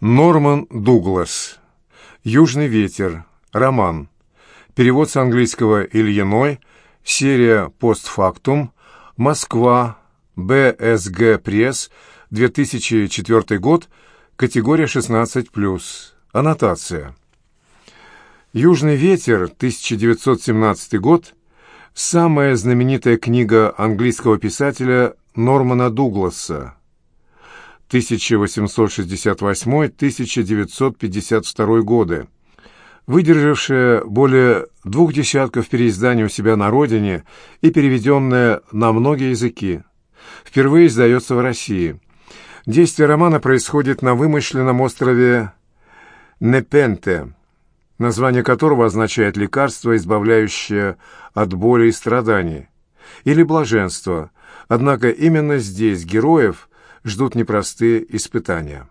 Норман Дуглас. «Южный ветер». Роман. Перевод с английского Ильиной. Серия «Постфактум». Москва. БСГ Пресс. 2004 год. Категория 16+. Аннотация. «Южный ветер», 1917 год. Самая знаменитая книга английского писателя Нормана Дугласа. 1868-1952 годы, выдержавшая более двух десятков переизданий у себя на родине и переведенная на многие языки. Впервые издается в России. Действие романа происходит на вымышленном острове Непенте, название которого означает «лекарство, избавляющее от боли и страданий», или «блаженство», однако именно здесь героев – ждут непростые испытания.